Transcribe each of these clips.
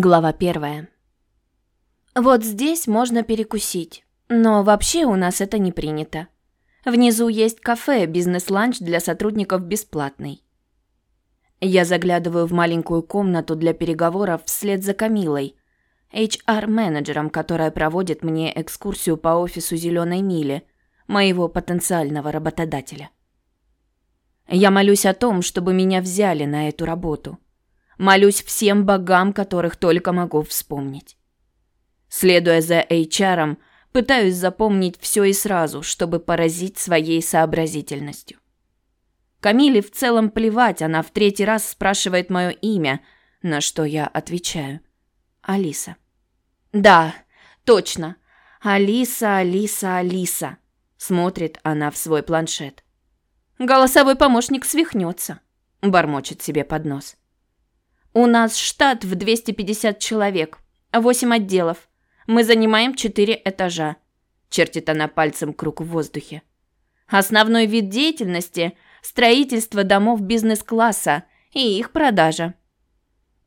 Глава первая. Вот здесь можно перекусить, но вообще у нас это не принято. Внизу есть кафе, бизнес-ланч для сотрудников бесплатный. Я заглядываю в маленькую комнату для переговоров вслед за Камилой, HR-менеджером, которая проводит мне экскурсию по офису «Зеленой мили», моего потенциального работодателя. Я молюсь о том, чтобы меня взяли на эту работу – Молюсь всем богам, которых только могу вспомнить. Следуя за HR, пытаюсь запомнить все и сразу, чтобы поразить своей сообразительностью. Камиле в целом плевать, она в третий раз спрашивает мое имя, на что я отвечаю. Алиса. Да, точно. Алиса, Алиса, Алиса. Смотрит она в свой планшет. Голосовой помощник свихнется. Бормочет себе под нос. У нас штат в 250 человек, 8 отделов. Мы занимаем 4 этажа. Чертит она пальцем круг в воздухе. Основной вид деятельности – строительство домов бизнес-класса и их продажа.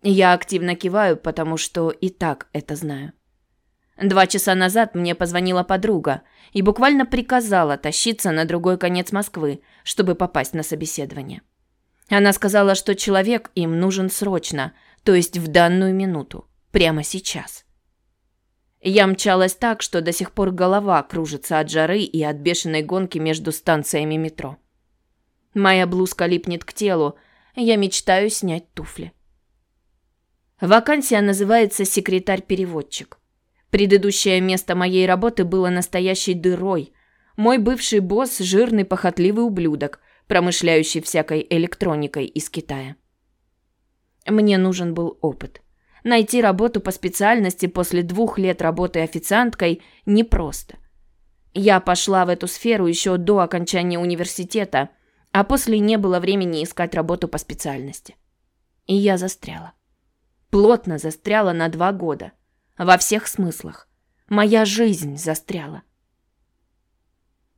Я активно киваю, потому что и так это знаю. Два часа назад мне позвонила подруга и буквально приказала тащиться на другой конец Москвы, чтобы попасть на собеседование. Она сказала, что человек им нужен срочно, то есть в данную минуту, прямо сейчас. Я мчалась так, что до сих пор голова кружится от жары и от бешеной гонки между станциями метро. Моя блузка липнет к телу, я мечтаю снять туфли. Вакансия называется секретарь-переводчик. Предыдущее место моей работы было настоящей дырой. Мой бывший босс – жирный похотливый ублюдок – промышляющий всякой электроникой из Китая. Мне нужен был опыт. Найти работу по специальности после двух лет работы официанткой непросто. Я пошла в эту сферу еще до окончания университета, а после не было времени искать работу по специальности. И я застряла. Плотно застряла на два года. Во всех смыслах. Моя жизнь застряла.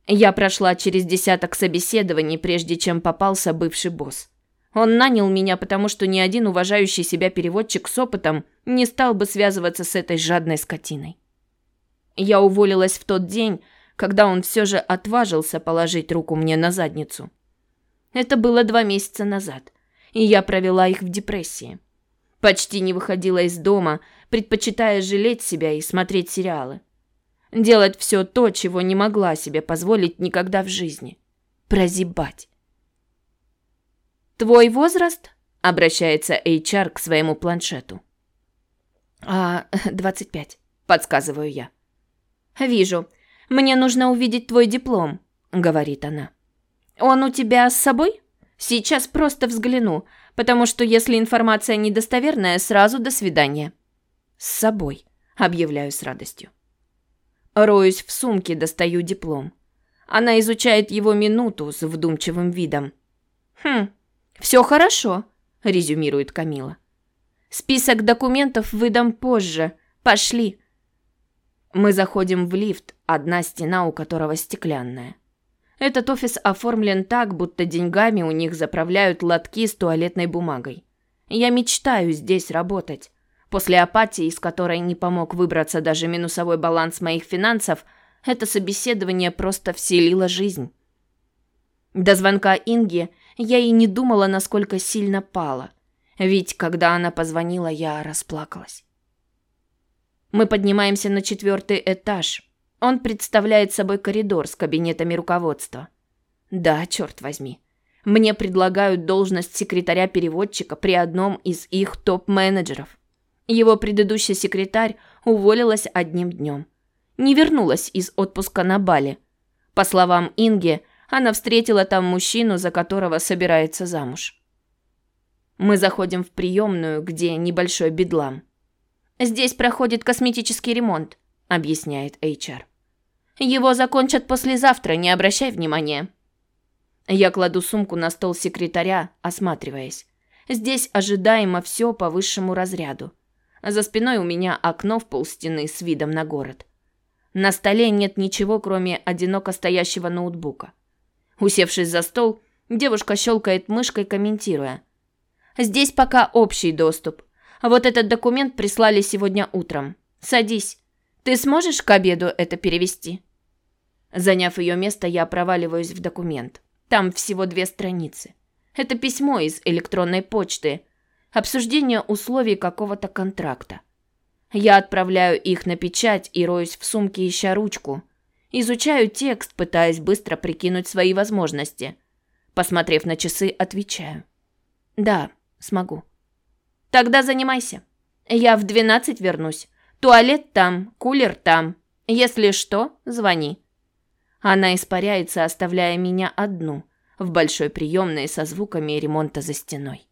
Я прошла через десяток собеседований, прежде чем попался бывший босс. Он нанял меня, потому что ни один уважающий себя переводчик с опытом не стал бы связываться с этой жадной скотиной. Я уволилась в тот день, когда он все же отважился положить руку мне на задницу. Это было два месяца назад, и я провела их в депрессии. Почти не выходила из дома, предпочитая жалеть себя и смотреть сериалы. Делать все то, чего не могла себе позволить никогда в жизни. Прозябать. «Твой возраст?» – обращается HR к своему планшету. «А, 25», – подсказываю я. «Вижу. Мне нужно увидеть твой диплом», – говорит она. «Он у тебя с собой? Сейчас просто взгляну, потому что если информация недостоверная, сразу до свидания». «С собой», – объявляю с радостью. Роюсь в сумке, достаю диплом. Она изучает его минуту с вдумчивым видом. «Хм, все хорошо», – резюмирует Камила. «Список документов выдам позже. Пошли». Мы заходим в лифт, одна стена у которого стеклянная. Этот офис оформлен так, будто деньгами у них заправляют лотки с туалетной бумагой. Я мечтаю здесь работать. После апатии, из которой не помог выбраться даже минусовой баланс моих финансов, это собеседование просто вселило жизнь. До звонка Инги я и не думала, насколько сильно пала. Ведь когда она позвонила, я расплакалась. Мы поднимаемся на четвертый этаж. Он представляет собой коридор с кабинетами руководства. Да, черт возьми. Мне предлагают должность секретаря-переводчика при одном из их топ-менеджеров. Его предыдущий секретарь уволилась одним днем. Не вернулась из отпуска на Бали. По словам Инги, она встретила там мужчину, за которого собирается замуж. Мы заходим в приемную, где небольшой бедлам. «Здесь проходит косметический ремонт», — объясняет HR. «Его закончат послезавтра, не обращай внимания». Я кладу сумку на стол секретаря, осматриваясь. Здесь ожидаемо все по высшему разряду а за спиной у меня окно в полстены с видом на город. На столе нет ничего, кроме одиноко стоящего ноутбука. Усевшись за стол, девушка щелкает мышкой, комментируя. «Здесь пока общий доступ. Вот этот документ прислали сегодня утром. Садись. Ты сможешь к обеду это перевести?» Заняв ее место, я проваливаюсь в документ. Там всего две страницы. Это письмо из электронной почты. Обсуждение условий какого-то контракта. Я отправляю их на печать и роюсь в сумке, ища ручку. Изучаю текст, пытаясь быстро прикинуть свои возможности. Посмотрев на часы, отвечаю. «Да, смогу». «Тогда занимайся. Я в двенадцать вернусь. Туалет там, кулер там. Если что, звони». Она испаряется, оставляя меня одну в большой приемной со звуками ремонта за стеной.